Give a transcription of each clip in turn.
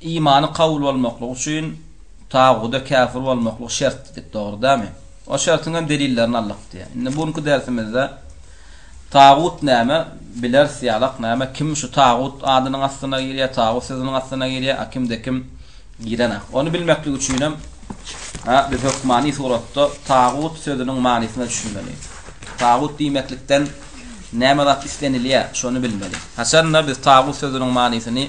Imany kabul bolmaklyk üçin taguda käfir bolmaklyk şert diýdik, dogry dälmi? O şertiň hem delillerini aldyk diýýär. Indi bu günki dersimizde tagut näme, bileris ýalak näme, kim şu tagut adynyň astyna girýär, tagut sözüniň astyna girýär, a kimde kim girenak. Ony bilmeklik üçin hem biz hökmany suratda tagut sözüniň manysyna düşünmeli. Tagut diýmeklikden näme zat islenilýär, şony bilmeli. Haçan-da biz tagut sözüniň manysyny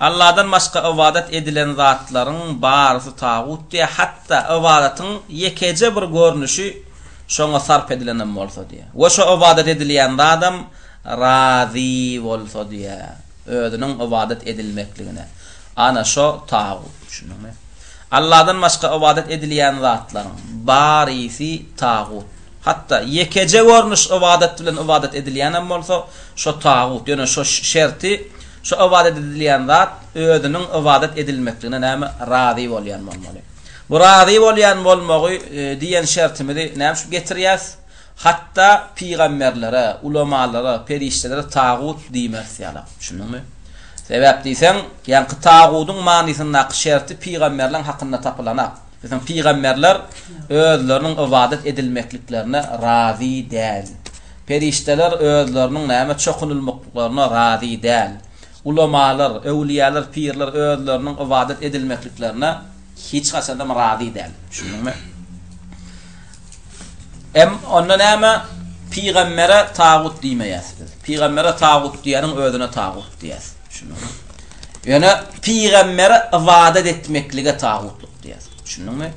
Alladan başga ybadat edilen zatlaryň barysy tagut diýýär, hatda ybadatyň ýekeje bir görnüşi şoňa sarp edilenem bolsa diýýär we şo ybadat edilýän zadam razy bolsa diýýär, özüniň ybadat edilmekligine. Ana şo tagut. Düşündiňmi? Alladan başga ybadat edilýän zatlaryň barysy tagut. Hatda ýekeje görnüş ybadat bilen ybadat edilýänem bolsa, şo tagut. Ýöne şo şerti Şu ybadat edilýän zat özüniň ybadat edilmekligine näme razy bolýan bolmaly. Bu razy bolýan bolmagy diýen şertimizi näme üçin getirýäs? Hatda pygamberlere, ulamalara, perişdelere tagut diýmeris ýala. Düşündiňmi? Sebäp diýseň, ýaňky tagudyň manysyndaky şerti pygamberleň hakynda tapylanak. Biziň pygamberler özleriniň ybadat edilmekliklerine razy däl. Perişdeler özleriniň nämä çokunylmaklyklaryna razy däl. Ulamalar, öwliýalar, pirler özleriniň ybadat edilmekliklerine hiç haçandam razy däl. Düşündiňmi? Em, onda näme? Pygambere tagut diýmeýäs biz. Pygambere tagut diýeniň özüne tagut diýýäs. Ýöne pygambere ybadat etmeklige tagutlyk diýer. Düşündiňmi?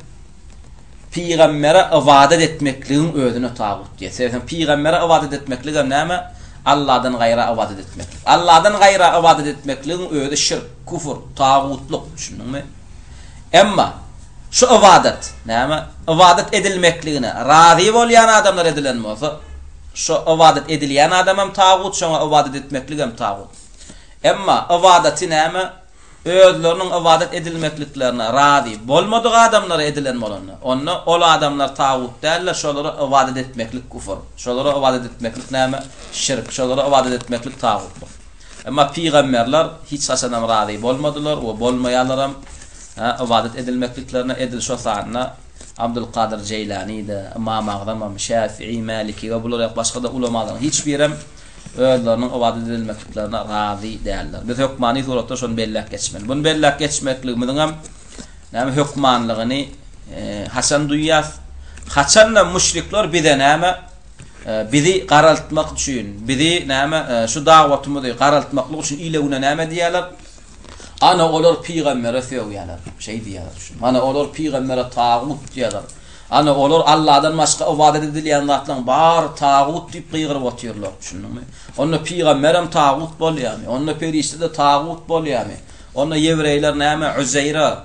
Pygambere ybadat etmekligiň özüne tagut diýer. Sebäbi pygambere ybadat etmeklige näme? Allahdan gaýra ybadat etmek. Allahdan gaýra ybadat etmekligiň özi şirk, küfür, tagutlyk. Düşündiňmi? Emma şu ybadat näme? Ybadat edilmekligine razy bolýan adamlar edilen bolsa, şu ybadat edilýän adam hem tagut, şoňa ybadat etmeklik hem tagut. Emma ybadaty näme? Özleriniň ybadat edilmekliklerine razy bolmadyk adamlara edilen bolanda, onda ol adamlar tagut däl-de, şolara ybadat etmeklik küfür. Şolara ybadat etmeklik näme? Şirk. Şolara ybadat etmeklik tagutlyk. Emma pygamberler hiç haçanam razy bolmadylar we bolmaýarlaram ybadat edilmekliklerine, edil şo sanda Abdulkadyr Jeýlany-da, Ymam Agzamam, Şäfiý, Mäliki we bular ýok başga-da ulamalaryň hiç birem, özleriniň owaz edilmekliklerine razy däldir. Biz hökmany suratda şony belläp geçmeli. Muny belläp geçmekligimiziň hem näme hökmanlygyny haçan duýýas? Haçanda müşrikler bize näme, bizi garaltmak üçin, bizi näme, şu dawatymyzy garaltmaklyk üçin ile-güne näme diýýärler? Ana olar pygambere sögýärler, şeý diýýärler şu. Mana olar pygambere tagut diýýärler. Ana olar Alladan başga ybadat edilýän zatlaryň bary tagut diýip gygyryp otyrlar, düşündiňmi? Onda pygamberem tagut bolýamy? Onda perişde-de tagut bolýamy? Onda ýewreýler näme Uzeýre,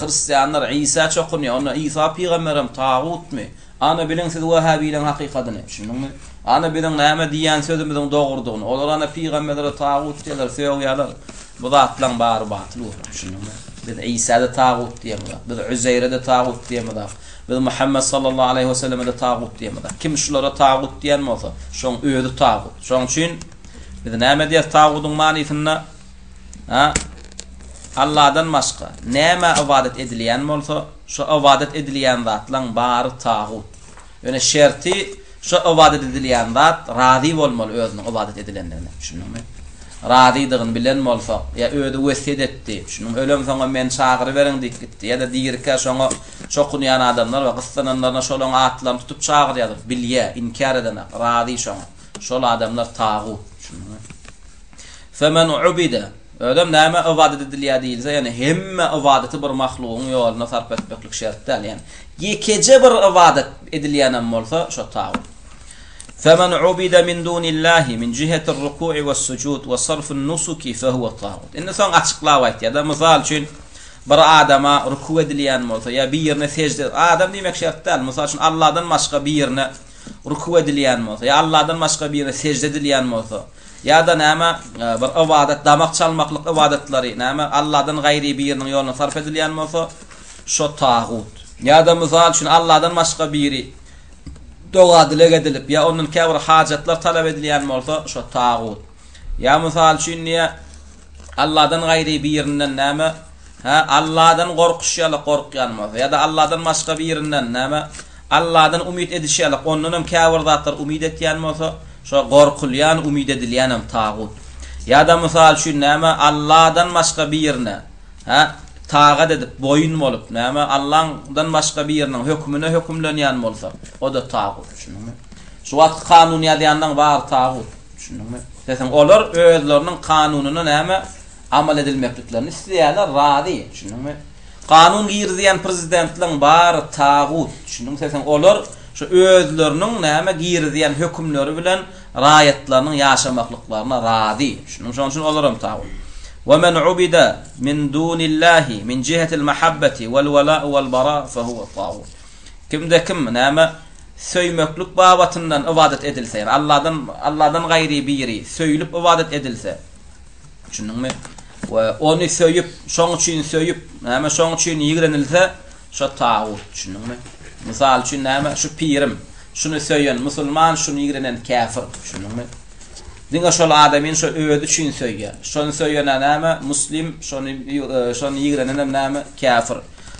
hristianlar Isa çokunýar, onda Isa pygamberem tagutmy? Ana biliň siz wehhabileň hakykadyny, düşündiňmi? Ana biliň näme diýýän sözümiziň dogrudygyny, olar ana pygamberlere tagut diýýärler, sögýärler, bu zatlaň bary batyl bolupdyr, düşündiňmi? Biz Isada tagut diýemizok, biz Uzeýrede tagut diýemizok, biz Muhammet sallallahu aleýhi wesellemede tagut diýemizok. Kim şulara tagut diýýän bolsa, şoň özi tagut. Şoň üçin biz näme diýýäs tagudyň manysynda? A? Alladan başga nämä ybadat edilýän bolsa, Şo ybadat edilýän zatlaň bary tagut. Ýöne şerti, şo ybadat edilýän zat razy bolmaly özüniň ybadat edilendigine. Düşündiňmi? Razydygyny bilen bolsa, ýa özi wesýet etdi, düşündiňmi, ölemsoňam meni çagyryberiň diýip gitdi, ýa-da dirikä şoňa çokunýan adamlar bar, gyssananlaryna şolaryň atlaryny tutup çagyrýarlar, bilýä, inkär edenak, razy şoňa. Şol adamlar tagut. Düşündiňmi? Femen ubide, özem nämä ybadat edilýär diýilse, ýagny hemme ybadaty bir mahlugyň ýoluna sarp etmeklik şert däl, ýagny ýekeje bir ybadat edilýänem bolsa, şo tagut. Femen ubide min dunillahi min jihetir ruku'i wessujud we sarfin nusuki fehuwe tagut. Indi soň açyklap aýtýar-da, mysal üçin, bir adama ruku edilýän bolsa ýa birine sejde, adam diýmek şert däl, mysal üçin, Allahdan başga birine ruku edilýän bolsa ýa Allahdan başga birine sejde edilýän bolsa, Ýa-da näme, bir ybadat, damak çalmaklyk ybadatlary, näme, Allahdan gaýry biriniň ýoluna sarp edilýän bolsa, şo tagut. Ýa-da, mysal üçin, Allahdan başga biri doga-dileg edilip, ýa ondan käbir hajatlar talap edilýän bolsa, şo tagut. Ýa, mysal üçin, diýýär. Alladan gaýry birinden näme, hä, Alladan gorkuş ýaly gorkýan bolsa, ýa-da Alladan başga birinden näme, Alladan umyt ediş ýaly, ondan hem käbir zatlar umyt etýän bolsa, şo gorkulýan, umyt edilýän hem tagut. Ýa-da, mysal üçin, näme, Alladan başga birine, hä, tagat edip, boýun bolup, näme, Alladan başga biriniň hökümine hökümlenýän bolsa, o-da tagut. Düşündiňmi? Şu wagtky kanuny ýazýanlaň bary tagut. Düşündiňmi? Eýsem, olar özleriniň kanunyna näme amal edilmekliklerini isleýärler, razy. Düşündiňmi? Kanun girizýän prezidentleriň bary tagut. Düşündiňmi? Eýsem, olar şu özleriniň näme girizýän hökümleri bilen raýatlarynyň ýaşamaklyklaryna razy. Düşündiňmi? Şonuň üçin olar hem tagut. Wa men ubida min dunillahi min jihatil mahabbati wal wala wal bara fa huwa tagut. Kimde-kim, näme, söýmeklik babatyndan ybadat edilse, ýagny Alladan, Alladan gaýry biri söýlüp ybadat edilse, düşündiňmi, we ony söýüp, şoň üçin söýüp, näme, şoň üçin ýigrenilse, şo tagut, düşündiňmi? Mysal üçin, näme, şu pirim, şuny söýen, musulman, şuny ýigrenen, käfir, düşündiňmi? Diňe şol adamyny şo özi üçin söýýär. Şony söýen-ä näme, muslim, şony, şony ýigrenenem näme, käfir.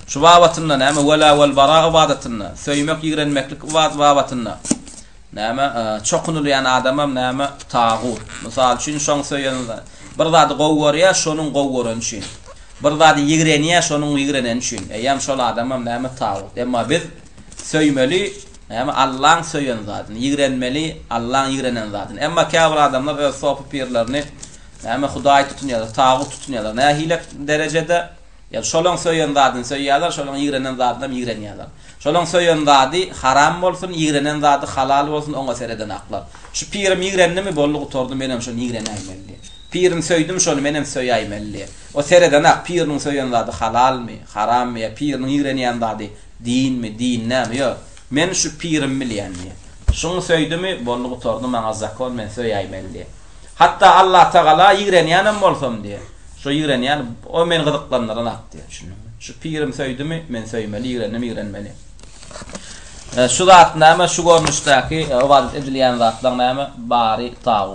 Şu babatynda näme wela wel bara ybadatynda, söýmek ýigrenmeklik ybadat babatynda näme çokunylýan adamam näme tagut. Mysal üçin şoň söýen bir zady gowy görýä şonuň gowy göreni üçin. Bir zady ýigrenýä şonuň ýigreneni üçin. Eýýäm şol adamam näme tagut. Emma biz söýmeli näme Allaň söýen zadyny, ýigrenmeli Allaň ýigrenen zadyny. Emma käbir adamlar öz sopy pirlerini näme hudaý tutunýarlar, tagut tutunýarlar. Nähilek derejede? Ýa şolaň söýen zadyny söýýärler, şolaň ýigrenen zadynam ýigrenýärler. Şolaň söýen zady haram bolsun, ýigrenen zady halal bolsun oňa sereden aklar. Şu pirim ýigrenimi, boldy gutardy menem şony ýigrenäýmeli. Pirim söýdüm şony menem söýäýmeli. O sereden ak piriniň söýen zady halalmy, harammy ýa piriniň ýigrenýän zady dinmi, din näme ýok. Men şu pirimi bilýän diýýär. Şuňy söýdümi, boldy gutardy maňa zakon men söýäýmeli diýýär. Hatda Allatagala ýigrenýänem bolsam diýýär. Şo ýigrenýän, o meni gyzyklandyran zat diýýär. Düşündiňmi? Şu pirim söýdümi, men söýmeli, ýigrendim, ýigrenmeli. Şu zat näme, şu görnüşdäki ybadat edilýän zatlaň näme, bary tagyt.